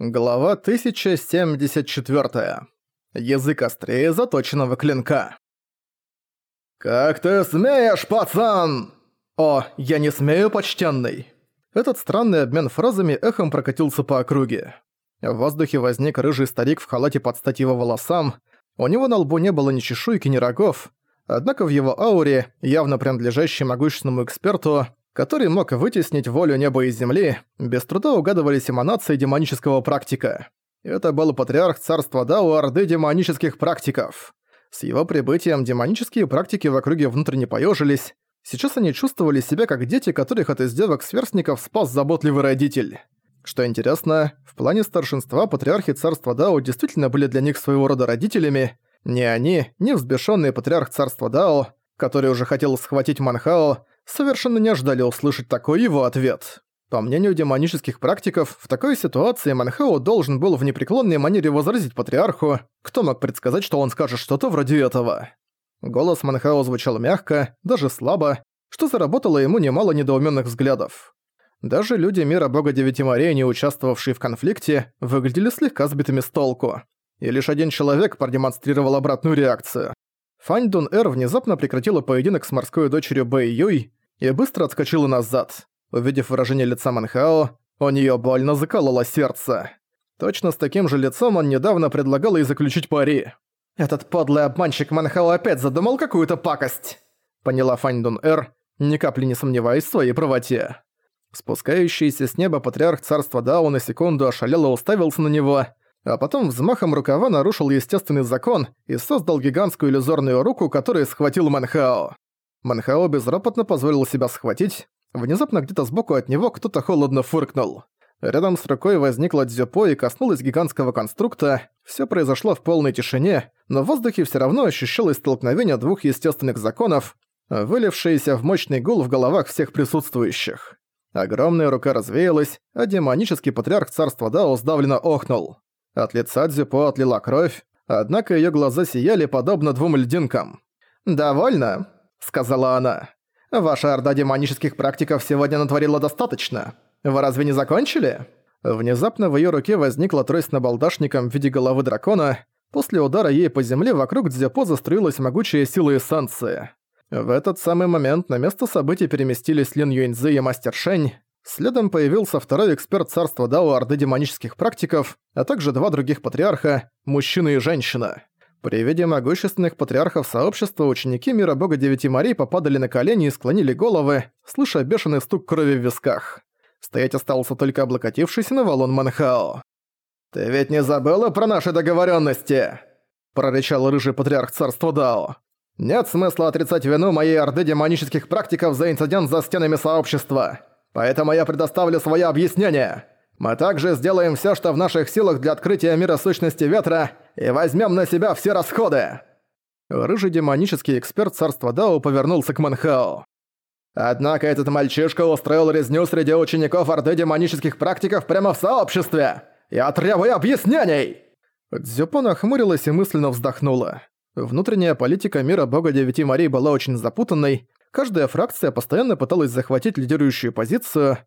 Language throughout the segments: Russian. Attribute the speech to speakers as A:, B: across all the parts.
A: Глава 1074. Язык острее заточенного клинка. «Как ты смеешь, пацан!» «О, я не смею, почтенный!» Этот странный обмен фразами эхом прокатился по округе. В воздухе возник рыжий старик в халате под стать его волосам. У него на лбу не было ни чешуйки, ни рогов. Однако в его ауре, явно принадлежащей могущественному эксперту, который мог вытеснить волю неба и земли, без труда угадывались эманации демонического практика. Это был патриарх царства Дао Орды демонических практиков. С его прибытием демонические практики в округе внутренне поежились. Сейчас они чувствовали себя как дети, которых от издевок сверстников спас заботливый родитель. Что интересно, в плане старшинства патриархи царства Дао действительно были для них своего рода родителями. Ни они, ни взбешенный патриарх царства Дао, который уже хотел схватить Манхао, совершенно не ожидали услышать такой его ответ. По мнению демонических практиков, в такой ситуации Манхао должен был в непреклонной манере возразить патриарху, кто мог предсказать, что он скажет что-то вроде этого. Голос Манхао звучал мягко, даже слабо, что заработало ему немало недоумённых взглядов. Даже люди мира бога Девяти морей, не участвовавшие в конфликте, выглядели слегка сбитыми с толку. И лишь один человек продемонстрировал обратную реакцию. Фань Дун Эр внезапно прекратила поединок с морской дочерью Бэй Юй, и быстро отскочила назад. Увидев выражение лица Манхао, у неё больно закололо сердце. Точно с таким же лицом он недавно предлагал ей заключить пари. «Этот подлый обманщик Манхао опять задумал какую-то пакость!» Поняла Фань Дун Эр, ни капли не сомневаясь в своей правоте. Спускающийся с неба патриарх царства Дао на секунду ошалело уставился на него, а потом взмахом рукава нарушил естественный закон и создал гигантскую иллюзорную руку, которая схватил Манхао. Манхао безропотно позволил себя схватить. Внезапно где-то сбоку от него кто-то холодно фыркнул. Рядом с рукой возникла дзюпо и коснулась гигантского конструкта. Всё произошло в полной тишине, но в воздухе всё равно ощущалось столкновение двух естественных законов, вылившееся в мощный гул в головах всех присутствующих. Огромная рука развеялась, а демонический патриарх царства Дао сдавленно охнул. От лица Дзюпо отлила кровь, однако её глаза сияли подобно двум льдинкам. «Довольно?» — сказала она. «Ваша орда демонических практиков сегодня натворила достаточно. Вы разве не закончили?» Внезапно в её руке возникла трость набалдашником в виде головы дракона. После удара ей по земле вокруг Дзяпо заструилась могучая сила эссенции. В этот самый момент на место событий переместились Лин Юэньзы и Мастер Шэнь. Следом появился второй эксперт царства Дао Орды демонических практиков, а также два других патриарха – мужчина и женщина. При виде могущественных патриархов сообщества ученики мира бога Девяти морей попадали на колени и склонили головы, слыша бешеный стук крови в висках. Стоять остался только облокотившийся на валун Манхао. «Ты ведь не забыла про наши договоренности? прорычал рыжий патриарх царства Дао. «Нет смысла отрицать вину моей орды демонических практиков за инцидент за стенами сообщества, поэтому я предоставлю свое объяснение». Мы также сделаем все, что в наших силах для открытия мира сущности ветра, и возьмем на себя все расходы!» Рыжий демонический эксперт царства Дао повернулся к Манхао. «Однако этот мальчишка устроил резню среди учеников Орды демонических практиков прямо в сообществе! Я требую объяснений!» Дзюпо нахмурилась и мысленно вздохнула. Внутренняя политика мира бога Девяти морей была очень запутанной, каждая фракция постоянно пыталась захватить лидирующую позицию,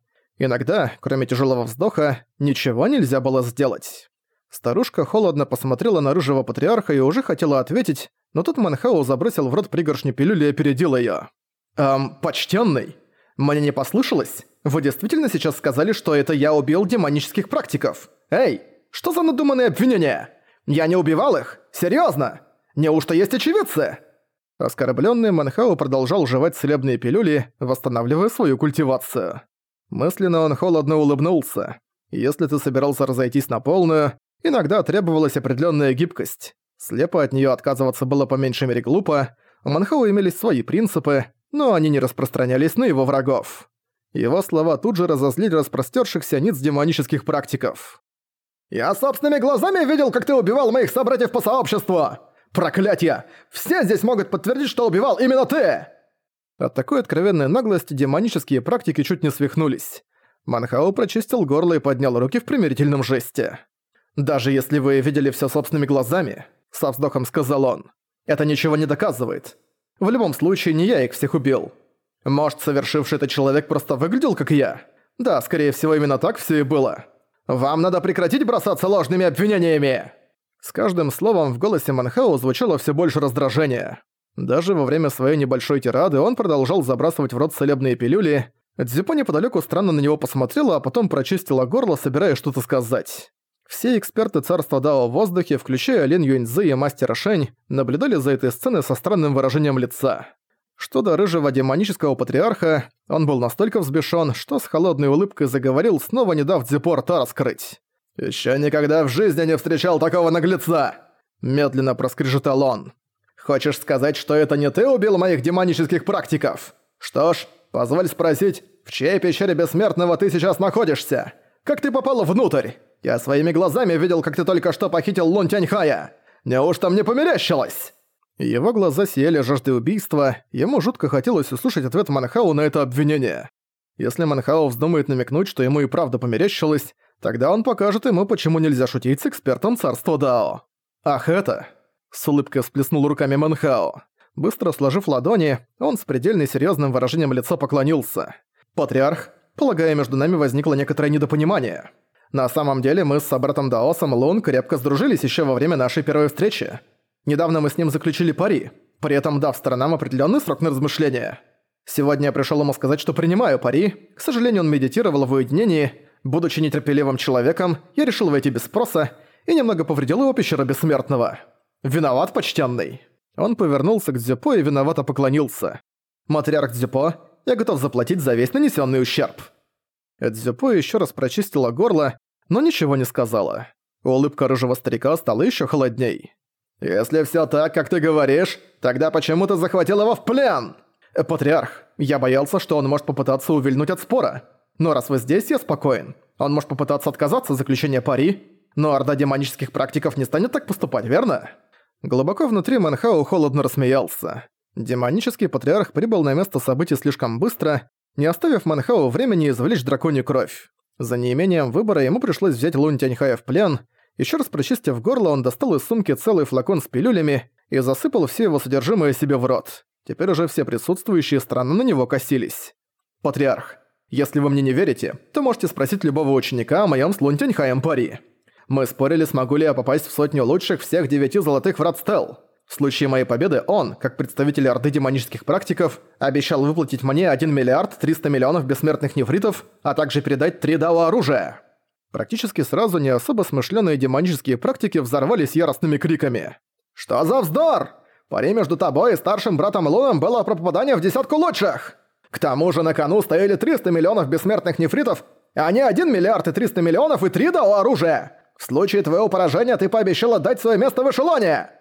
A: Иногда, кроме тяжелого вздоха, ничего нельзя было сделать. Старушка холодно посмотрела на рыжего патриарха и уже хотела ответить, но тут Манхау забросил в рот пригоршню пилюли и опередил её. «Эм, почтенный, мне не послышалось? Вы действительно сейчас сказали, что это я убил демонических практиков? Эй, что за надуманные обвинения? Я не убивал их? Серьёзно? Неужто есть очевидцы?» Оскорблённый Манхау продолжал жевать целебные пилюли, восстанавливая свою культивацию. Мысленно он холодно улыбнулся. Если ты собирался разойтись на полную, иногда требовалась определенная гибкость. Слепо от нее отказываться было по меньшей мере глупо, у Манхау имелись свои принципы, но они не распространялись на его врагов. Его слова тут же разозлили распростёршихся ниц демонических практиков. «Я собственными глазами видел, как ты убивал моих собратьев по сообществу! Проклятье! Все здесь могут подтвердить, что убивал именно ты!» От такой откровенной наглости демонические практики чуть не свихнулись. Манхао прочистил горло и поднял руки в примирительном жесте. «Даже если вы видели всё собственными глазами», — со вздохом сказал он, — «это ничего не доказывает. В любом случае, не я их всех убил. Может, совершивший это человек просто выглядел, как я? Да, скорее всего, именно так всё и было. Вам надо прекратить бросаться ложными обвинениями!» С каждым словом в голосе Манхау звучало все больше раздражения. Даже во время своей небольшой тирады он продолжал забрасывать в рот целебные пилюли. Дзюпо неподалеку странно на него посмотрела, а потом прочистила горло, собираясь что-то сказать. Все эксперты царства Дао в воздухе, включая Лин Юньцзы и мастера Шэнь, наблюдали за этой сценой со странным выражением лица. Что до рыжего демонического патриарха, он был настолько взбешён, что с холодной улыбкой заговорил, снова не дав Дзюпо рта раскрыть. «Ещё никогда в жизни не встречал такого наглеца!» Медленно проскрежетал он. «Хочешь сказать, что это не ты убил моих демонических практиков? Что ж, позволь спросить, в чьей пещере бессмертного ты сейчас находишься? Как ты попал внутрь? Я своими глазами видел, как ты только что похитил Лун Тяньхая. Неужто мне померещилось?» Его глаза сияли жаждой убийства, ему жутко хотелось услышать ответ Манхау на это обвинение. Если Манхау вздумает намекнуть, что ему и правда померещилось, тогда он покажет ему, почему нельзя шутить с экспертом царства Дао. «Ах это!» — с улыбкой всплеснул руками Манхао. Быстро сложив ладони, он с предельно серьезным выражением лица поклонился. «Патриарх, полагаю, между нами возникло некоторое недопонимание. На самом деле мы с собратом Даосом Лун крепко сдружились еще во время нашей первой встречи. Недавно мы с ним заключили пари, при этом дав сторонам определенный срок на размышление. Сегодня я пришел ему сказать, что принимаю пари. К сожалению, он медитировал в уединении. Будучи нетерпеливым человеком, я решил войти без спроса и немного повредил его пещера бессмертного. Виноват, почтенный. Он повернулся к Дзюпо и виновато поклонился. «Матриарх Дзюпо, я готов заплатить за весь нанесенный ущерб». Дзюпо еще раз прочистила горло, но ничего не сказала. Улыбка рыжего старика стала еще холодней. «Если все так, как ты говоришь, тогда почему ты захватил его в плен?» э, «Патриарх, я боялся, что он может попытаться увильнуть от спора. Но раз вы здесь, я спокоен. Он может попытаться отказаться от заключения пари, но орда демонических практиков не станет так поступать, верно?» Глубоко внутри Манхау холодно рассмеялся. Демонический патриарх прибыл на место событий слишком быстро, не оставив Манхау времени извлечь драконью кровь. За неимением выбора ему пришлось взять Лунь Тяньхая в плен – еще раз прочистив горло, он достал из сумки целый флакон с пилюлями и засыпал все его содержимое себе в рот. Теперь уже все присутствующие странно на него косились. «Патриарх, если вы мне не верите, то можете спросить любого ученика о моем с Лунтяньхаем пари. Мы спорили, смогу ли я попасть в сотню лучших всех девяти золотых врат Стелл. В случае моей победы он, как представитель Орды демонических практиков, обещал выплатить мне 1 миллиард 300 миллионов бессмертных нефритов, а также передать три дао оружия. Практически сразу не особо смышленые демонические практики взорвались яростными криками. «Что за вздор? Пари между тобой и старшим братом Луном было про попадание в десятку лучших! К тому же на кону стояли 300 миллионов бессмертных нефритов, а не 1 миллиард и 300 миллионов и 3 дао оружия! В случае твоего поражения ты пообещал отдать свое место в эшелоне!»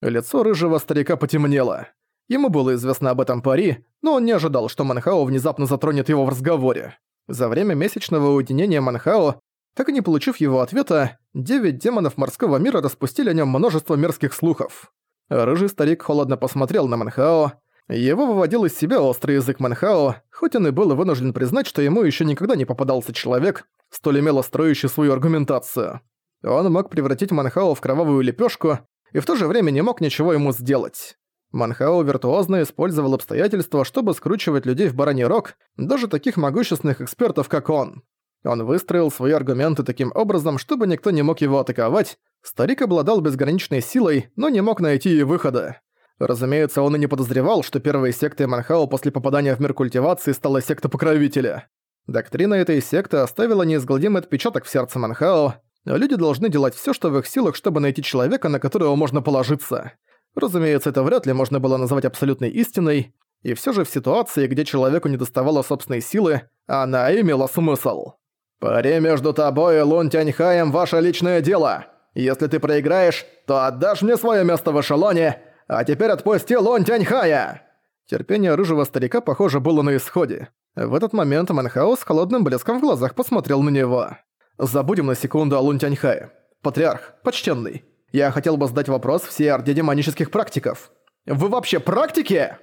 A: Лицо рыжего старика потемнело. Ему было известно об этом пари, но он не ожидал, что Манхао внезапно затронет его в разговоре. За время месячного уединения Манхао так и не получив его ответа, девять демонов морского мира распустили о нем множество мерзких слухов. Рыжий старик холодно посмотрел на Манхао. Его выводил из себя острый язык Манхао, хоть он и был вынужден признать, что ему еще никогда не попадался человек, столь умело строящий свою аргументацию. Он мог превратить Манхао в кровавую лепешку и в то же время не мог ничего ему сделать. Манхао виртуозно использовал обстоятельства, чтобы скручивать людей в бараний рог, даже таких могущественных экспертов, как он. Он выстроил свои аргументы таким образом, чтобы никто не мог его атаковать. Старик обладал безграничной силой, но не мог найти и выхода. Разумеется, он и не подозревал, что первой сектой Манхао после попадания в мир культивации стала секта Покровителя. Доктрина этой секты оставила неизгладимый отпечаток в сердце Манхао, люди должны делать всё, что в их силах, чтобы найти человека, на которого можно положиться. Разумеется, это вряд ли можно было назвать абсолютной истиной, и всё же в ситуации, где человеку недоставало собственной силы, она имела смысл. «Пари между тобой и Лун Тяньхаем ваше личное дело. Если ты проиграешь, то отдашь мне свое место в эшелоне, а теперь отпусти Лун Тяньхая!» Терпение рыжего старика, похоже, было на исходе. В этот момент Мэнхао с холодным блеском в глазах посмотрел на него. «Забудем на секунду о Лун Тяньхае. Патриарх, почтенный, я хотел бы задать вопрос всей орде демонических практиков. Вы вообще практики?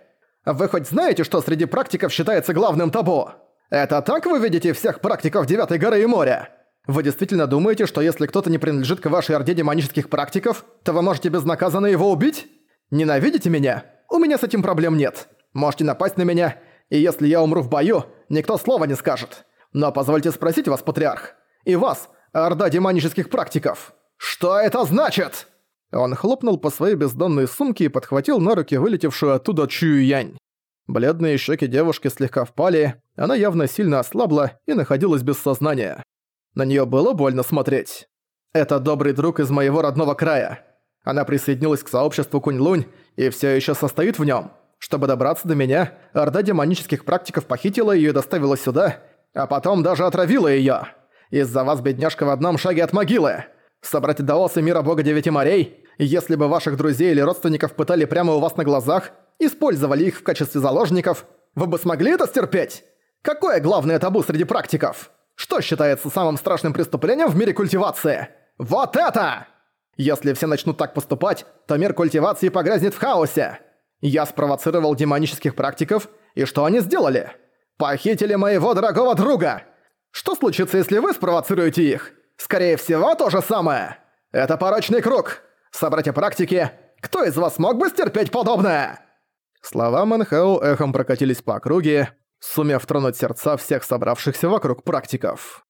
A: Вы хоть знаете, что среди практиков считается главным табу?» Это так вы видите всех практиков Девятой горы и моря? Вы действительно думаете, что если кто-то не принадлежит к вашей орде демонических практиков, то вы можете безнаказанно его убить? Ненавидите меня? У меня с этим проблем нет. Можете напасть на меня, и если я умру в бою, никто слова не скажет. Но позвольте спросить вас, патриарх, и вас, Орда демонических практиков! Что это значит?» Он хлопнул по своей бездонной сумке и подхватил на руки вылетевшую оттуда Чую Янь. Бледные щеки девушки слегка впали, она явно сильно ослабла и находилась без сознания. На неё было больно смотреть. «Это добрый друг из моего родного края. Она присоединилась к сообществу Кунь-Лунь и всё ещё состоит в нём. Чтобы добраться до меня, орда демонических практиков похитила её и доставила сюда, а потом даже отравила её. Из-за вас, бедняжка, в одном шаге от могилы. Собрать даосы мира бога девяти морей, если бы ваших друзей или родственников пытали прямо у вас на глазах, использовали их в качестве заложников, вы бы смогли это стерпеть? Какое главное табу среди практиков? Что считается самым страшным преступлением в мире культивации? Вот это! Если все начнут так поступать, то мир культивации погрязнет в хаосе. Я спровоцировал демонических практиков, и что они сделали? Похитили моего дорогого друга! Что случится, если вы спровоцируете их? Скорее всего, то же самое. Это порочный круг. Собратья практики, кто из вас мог бы стерпеть подобное? Слова Манхау эхом прокатились по округе, сумев тронуть сердца всех собравшихся вокруг практиков.